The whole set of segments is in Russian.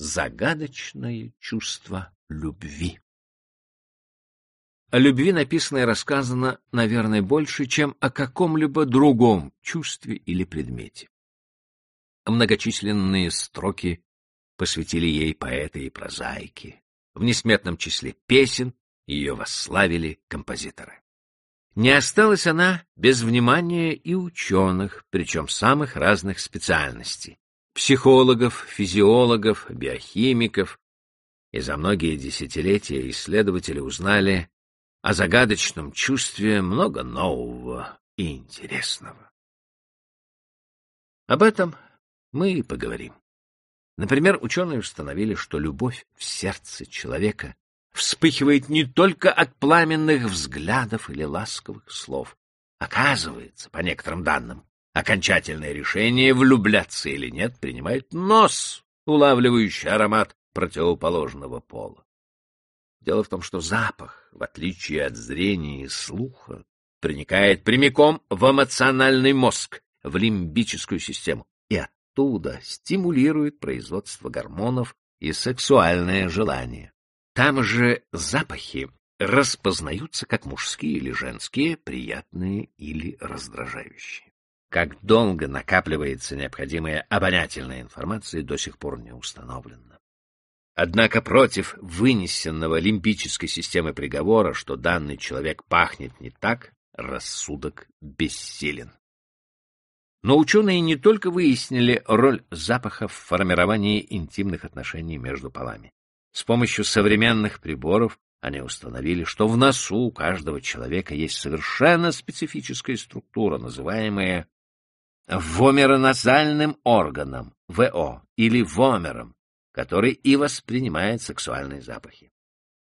загадочное чувство любви. О любви написано и рассказано, наверное, больше, чем о каком-либо другом чувстве или предмете. Многочисленные строки посвятили ей поэты и прозаики. В несметном числе песен ее восславили композиторы. Не осталась она без внимания и ученых, причем самых разных специальностей — психологов, физиологов, биохимиков. И за многие десятилетия исследователи узнали о загадочном чувстве много нового и интересного. Об этом мы и поговорим. Например, ученые установили, что любовь в сердце человека вспыхивает не только от пламенных взглядов или ласковых слов. Оказывается, по некоторым данным, окончательное решение, влюбляться или нет, принимает нос, улавливающий аромат противоположного пола. Дело в том, что запах, в отличие от зрения и слуха, проникает прямиком в эмоциональный мозг, в лимбическую систему, и оттуда стимулирует производство гормонов и сексуальное желание. Там же запахи распознаются как мужские или женские, приятные или раздражающие. Как долго накапливается необходимая обонятельная информация, до сих пор не установлено. Однако против вынесенного лимбической системы приговора, что данный человек пахнет не так, рассудок бессилен. Но ученые не только выяснили роль запаха в формировании интимных отношений между полами. С помощью современных приборов они установили, что в носу у каждого человека есть совершенно специфическая структура, называемая вомероназальным органом, ВО, или вомером, который и воспринимает сексуальные запахи.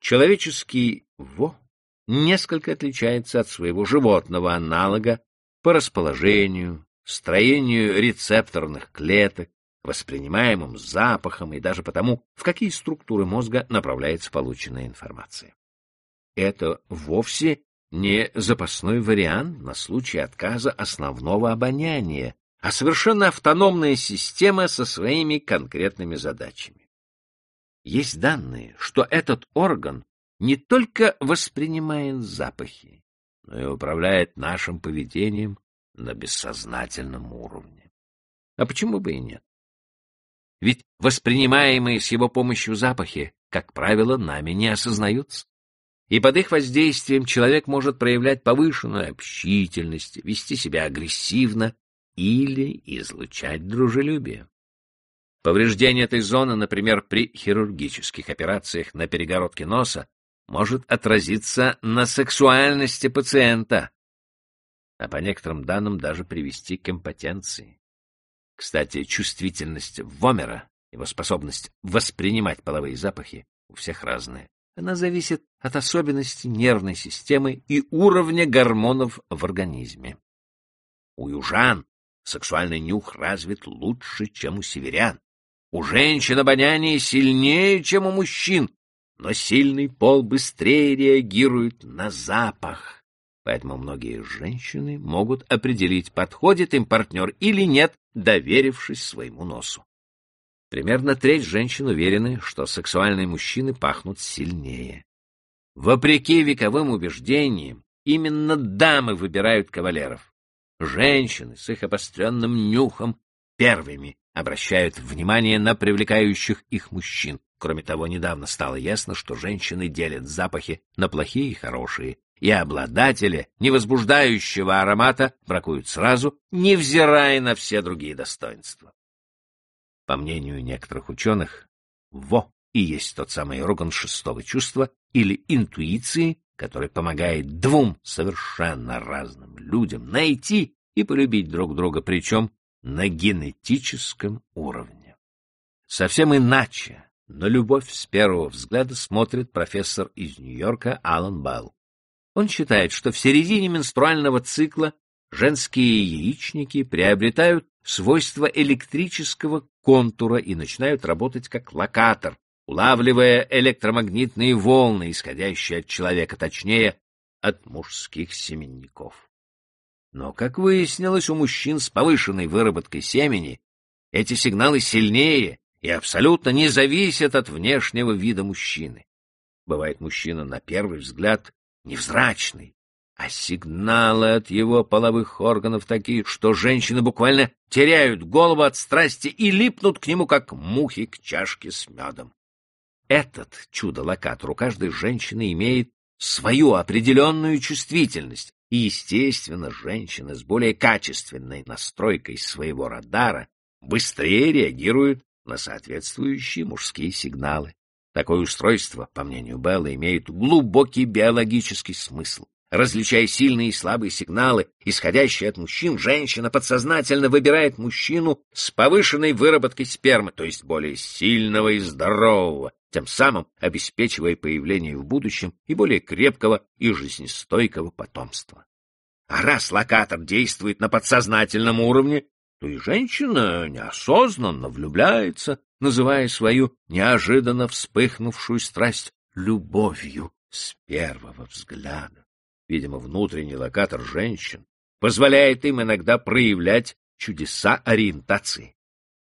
Человеческий ВО несколько отличается от своего животного аналога по расположению, строению рецепторных клеток, воспринимаемым запахом и даже потому, в какие структуры мозга направляется полученная информация. Это вовсе не запасной вариант на случай отказа основного обоняния, а совершенно автономная система со своими конкретными задачами. Есть данные, что этот орган не только воспринимает запахи, но и управляет нашим поведением на бессознательном уровне. А почему бы и нет? Ведь воспринимаемые с его помощью запахи, как правило, нами не осознаются. И под их воздействием человек может проявлять повышенную общительность, вести себя агрессивно или излучать дружелюбие. Повреждение этой зоны, например, при хирургических операциях на перегородке носа, может отразиться на сексуальности пациента, а по некоторым данным даже привести к импотенции. Кстати, чувствительность Вомера, его способность воспринимать половые запахи, у всех разная. Она зависит от особенностей нервной системы и уровня гормонов в организме. У южан сексуальный нюх развит лучше, чем у северян. У женщин обоняние сильнее, чем у мужчин, но сильный пол быстрее реагирует на запах. Поэтому многие женщины могут определить, подходит им партнер или нет, доверившись своему носу. Примерно треть женщин уверены, что сексуальные мужчины пахнут сильнее. Вопреки вековым убеждениям, именно дамы выбирают кавалеров. Женщины с их обостренным нюхом первыми обращают внимание на привлекающих их мужчин. Кроме того, недавно стало ясно, что женщины делят запахи на плохие и хорошие, и обладателя невозбуждающего аромата бракуют сразу, невзирая на все другие достоинства. По мнению некоторых ученых, во и есть тот самый орган шестого чувства или интуиции, который помогает двум совершенно разным людям найти и полюбить друг друга, причем на генетическом уровне. Совсем иначе на любовь с первого взгляда смотрит профессор из Нью-Йорка Алан Белл. Он считает, что в середине менструального цикла женские яичники приобретают свойства электрического контура и начинают работать как локатор, улавливая электромагнитные волны, исходящие от человека, точнее, от мужских семенников. Но, как выяснилось, у мужчин с повышенной выработкой семени эти сигналы сильнее и абсолютно не зависят от внешнего вида мужчины. Бывает мужчина на первый взгляд невзрачный, а сигналы от его половых органов такие, что женщины буквально теряют голову от страсти и липнут к нему, как мухи к чашке с медом. Этот чудо-локатор у каждой женщины имеет свою определенную чувствительность, и, естественно, женщины с более качественной настройкой своего радара быстрее реагируют на соответствующие мужские сигналы. Такое устройство, по мнению Белла, имеет глубокий биологический смысл. Различая сильные и слабые сигналы, исходящие от мужчин, женщина подсознательно выбирает мужчину с повышенной выработкой спермы, то есть более сильного и здорового, тем самым обеспечивая появление в будущем и более крепкого и жизнестойкого потомства. А раз локатор действует на подсознательном уровне, то и женщина неосознанно влюбляется, называя свою неожиданно вспыхнувшую страсть любовью с первого взгляда. Видимо, внутренний локатор женщин позволяет им иногда проявлять чудеса ориентации.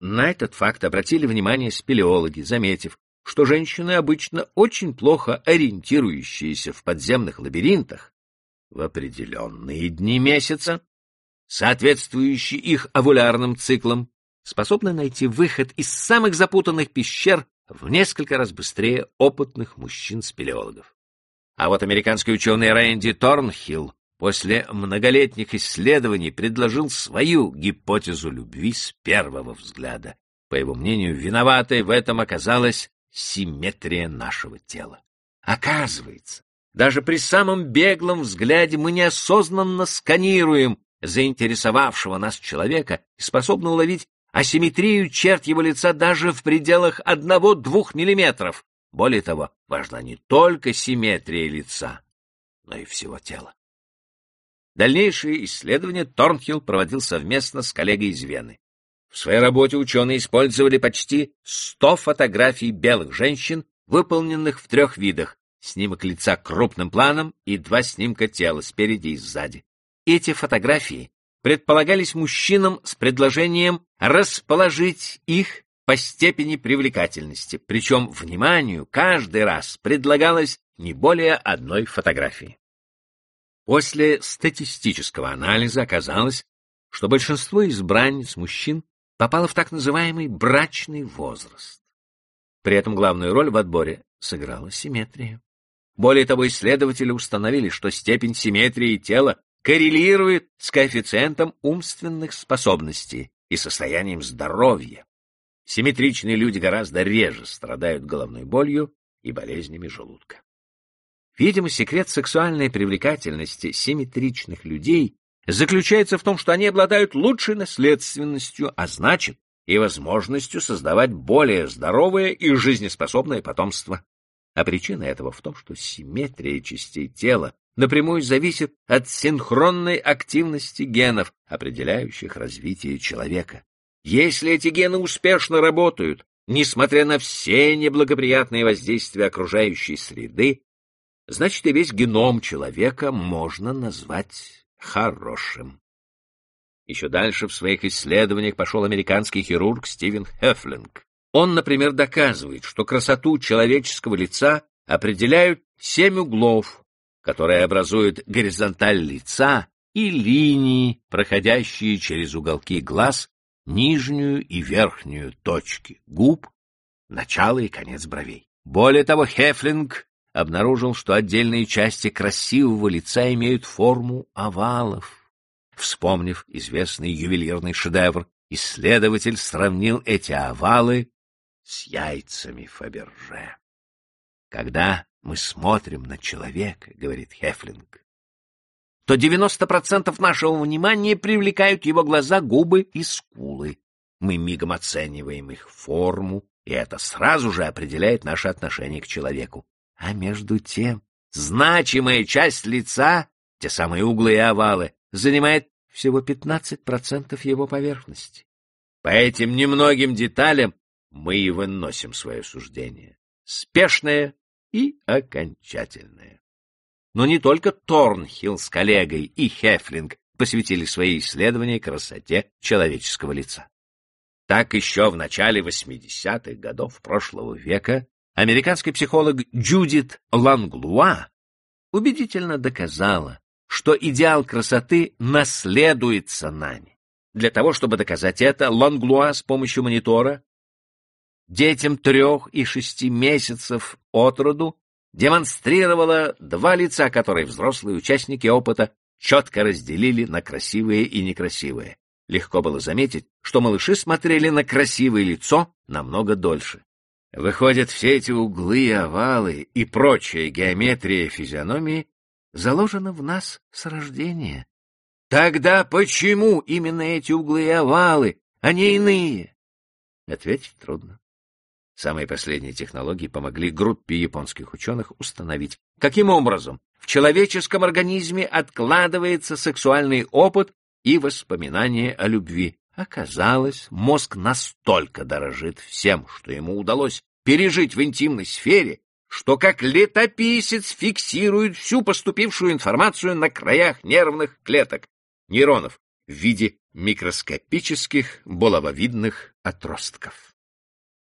На этот факт обратили внимание спелеологи, заметив, что женщины обычно очень плохо ориентирующиеся в подземных лабиринтах в определенные дни месяца, соответствующие их овулярным циклам, способны найти выход из самых запутанных пещер в несколько раз быстрее опытных мужчин-спелеологов. А вот американский ученый Рэнди Торнхилл после многолетних исследований предложил свою гипотезу любви с первого взгляда. По его мнению, виноватой в этом оказалась симметрия нашего тела. Оказывается, даже при самом беглом взгляде мы неосознанно сканируем заинтересовавшего нас человека и способны уловить асимметрию черт его лица даже в пределах одного-двух миллиметров. Более того, важна не только симметрия лица, но и всего тела. Дальнейшие исследования Торнхилл проводил совместно с коллегой из Вены. В своей работе ученые использовали почти 100 фотографий белых женщин, выполненных в трех видах — снимок лица крупным планом и два снимка тела спереди и сзади. Эти фотографии предполагались мужчинам с предложением расположить их по степени привлекательности, причем вниманию каждый раз предлагалось не более одной фотографии. После статистического анализа оказалось, что большинство избранниц мужчин попало в так называемый брачный возраст. При этом главную роль в отборе сыграла симметрия. Более того, исследователи установили, что степень симметрии тела коррелирует с коэффициентом умственных способностей и состоянием здоровья. Симметричные люди гораздо реже страдают головной болью и болезнями желудка. Видимо, секрет сексуальной привлекательности симметричных людей заключается в том, что они обладают лучшей наследственностью, а значит и возможностью создавать более здоровое и жизнеспособное потомство. А причина этого в том, что симметрия частей тела напрямую зависит от синхронной активности генов, определяющих развитие человека. Если эти гены успешно работают, несмотря на все неблагоприятные воздействия окружающей среды, значит и весь геном человека можно назвать хорошим. Еще дальше в своих исследованиях пошел американский хирург Стивен Хефлинг. Он, например, доказывает, что красоту человеческого лица определяют семь углов, которые образуют горизонталь лица и линии, проходящие через уголки глаз, нижнюю и верхнюю точки губ, начало и конец бровей. Более того, Хефлинг обнаружил, что отдельные части красивого лица имеют форму овалов. Вспомнив известный ювелирный шедевр, исследователь сравнил эти овалы с яйцами Фаберже. Когда мы смотрим на человека, говорит Хефлинг, то 90% нашего внимания привлекают его глаза, губы и скулы. Мы мигом оцениваем их форму, и это сразу же определяет наше отношение к человеку. А между тем, значимая часть лица, те самые углы и овалы, занимает всего 15% его поверхности. По этим немногим деталям мы и выносим свое суждение. Спешное и окончательное. Но не только Торнхилл с коллегой и Хефлинг посвятили свои исследования красоте человеческого лица. Так еще в начале 80-х годов прошлого века американский психолог Джудит Ланглуа убедительно доказала, что идеал красоты наследуется нами. Для того, чтобы доказать это, Ланглуа с помощью монитора детям трех и шести месяцев от роду демонстрировала два лица, которые взрослые участники опыта четко разделили на красивые и некрасивые. Легко было заметить, что малыши смотрели на красивое лицо намного дольше. Выходят, все эти углы, овалы и прочая геометрия физиономии заложена в нас с рождения. Тогда почему именно эти углы и овалы, а не иные? Ответить трудно. Самые последние технологии помогли группе японских ученых установить, каким образом в человеческом организме откладывается сексуальный опыт и воспоминания о любви. Оказалось, мозг настолько дорожит всем, что ему удалось пережить в интимной сфере, что как летописец фиксирует всю поступившую информацию на краях нервных клеток, нейронов, в виде микроскопических булавовидных отростков.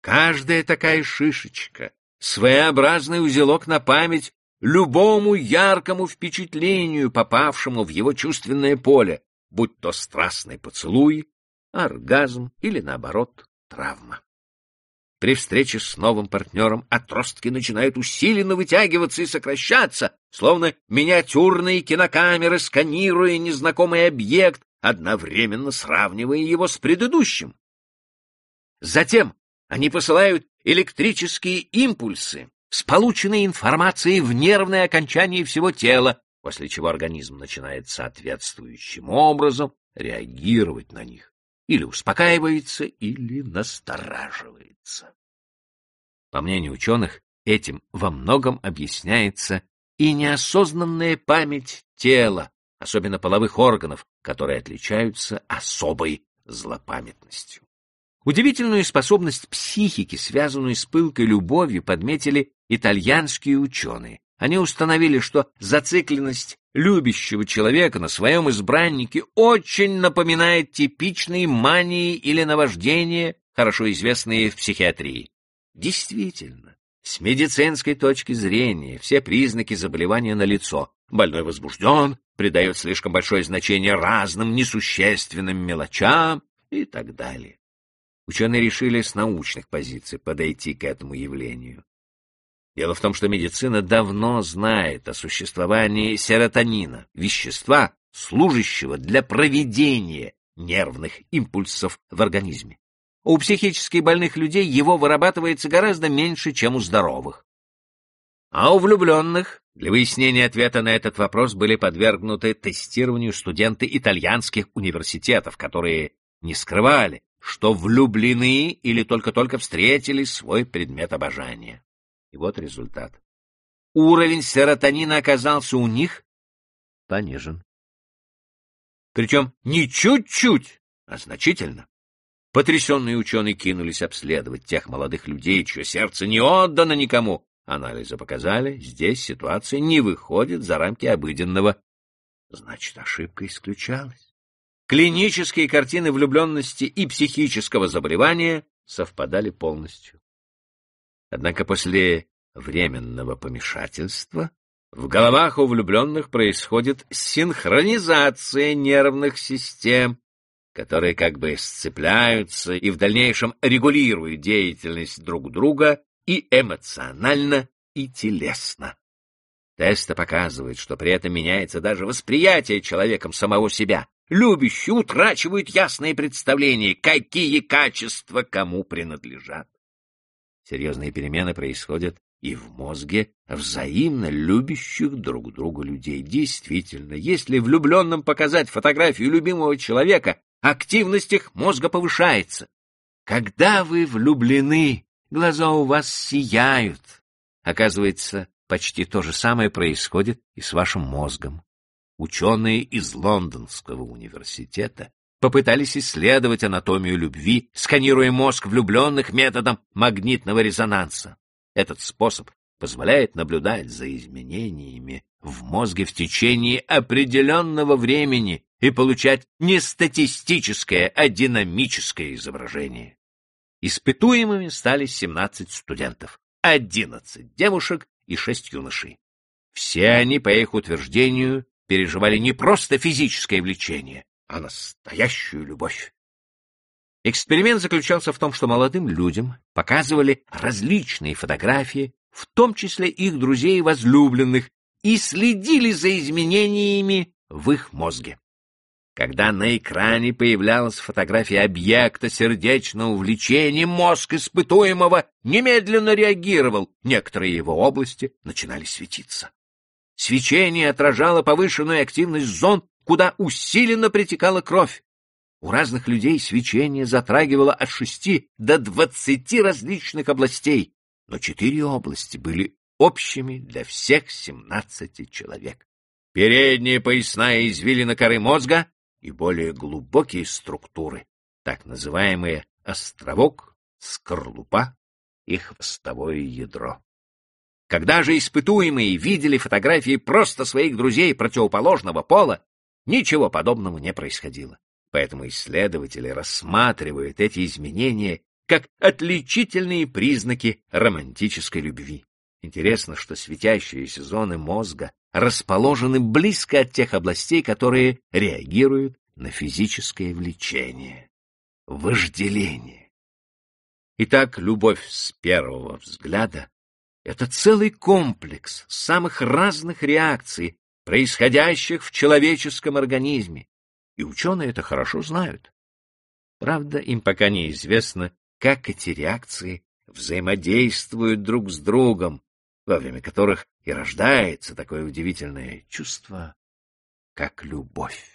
Каждая такая шишечка — своеобразный узелок на память любому яркому впечатлению, попавшему в его чувственное поле, будь то страстный поцелуй, оргазм или, наоборот, травма. При встрече с новым партнером отростки начинают усиленно вытягиваться и сокращаться, словно миниатюрные кинокамеры, сканируя незнакомый объект, одновременно сравнивая его с предыдущим. Затем они посылают электрические импульсы с полученной информацией в нервное окончание всего тела, после чего организм начинает соответствующим образом реагировать на них, или успокаивается, или настораживается. По мнению ученых, этим во многом объясняется и неосознанная память тела, особенно половых органов, которые отличаются особой злопамятностью. Удивительную способность психики, связанную с пылкой любовью, подметили итальянские ученые. Они установили, что зацикленность любящего человека на своем избраннике очень напоминает типичные мании или наваждения, хорошо известные в психиатрии. Действительно, с медицинской точки зрения все признаки заболевания налицо. Больной возбужден, придает слишком большое значение разным несущественным мелочам и так далее. Ученые решили с научных позиций подойти к этому явлению. Дело в том, что медицина давно знает о существовании серотонина, вещества, служащего для проведения нервных импульсов в организме. У психически больных людей его вырабатывается гораздо меньше, чем у здоровых. А у влюбленных для выяснения ответа на этот вопрос были подвергнуты тестированию студенты итальянских университетов, которые не скрывали, что влюблены или только-только встретили свой предмет обожания. И вот результат. Уровень серотонина оказался у них понижен. Причем не чуть-чуть, а значительно. Потрясенные ученые кинулись обследовать тех молодых людей, чье сердце не отдано никому. Анализы показали, здесь ситуация не выходит за рамки обыденного. Значит, ошибка исключалась. Клинические картины влюбленности и психического заболевания совпадали полностью. Однако после временного помешательства в головах у влюбленных происходит синхронизация нервных систем, которые как бы сцепляются и в дальнейшем регулируют деятельность друг друга и эмоционально, и телесно. Тесты показывают, что при этом меняется даже восприятие человеком самого себя. Любящие утрачивают ясное представление, какие качества кому принадлежат. Серьезные перемены происходят и в мозге взаимно любящих друг друга людей. Действительно, если влюбленным показать фотографию любимого человека, активность их мозга повышается. Когда вы влюблены, глаза у вас сияют. Оказывается, почти то же самое происходит и с вашим мозгом. Ученые из Лондонского университета попытались исследовать анатомию любви, сканируя мозг влюбленных методом магнитного резонанса. Этот способ позволяет наблюдать за изменениями в мозге в течение определенного времени, и получать не статистическое, а динамическое изображение. Испытуемыми стали 17 студентов, 11 девушек и 6 юношей. Все они, по их утверждению, переживали не просто физическое влечение, а настоящую любовь. Эксперимент заключался в том, что молодым людям показывали различные фотографии, в том числе их друзей и возлюбленных, и следили за изменениями в их мозге. Когда на экране появлялась фотография объекта сердечного влечения, мозг испытуемого немедленно реагировал, некоторые его области начинали светиться. Свечение отражало повышенную активность зон, куда усиленно притекала кровь. У разных людей свечение затрагивало от шести до двадцати различных областей, но четыре области были общими для всех семнадцати человек. Передняя поясная извилина коры мозга и более глубокие структуры, так называемые островок, скорлупа и хвостовое ядро. Когда же испытуемые видели фотографии просто своих друзей противоположного пола, ничего подобного не происходило. Поэтому исследователи рассматривают эти изменения как отличительные признаки романтической любви. Интересно, что светящиеся зоны мозга расположены близко от тех областей, которые реагируют на физическое влечение, вожделение. Итак, любовь с первого взгляда — это целый комплекс самых разных реакций, происходящих в человеческом организме, и ученые это хорошо знают. Правда, им пока неизвестно, как эти реакции взаимодействуют друг с другом, во время которых и рождается такое удивительное чувство, как любовь.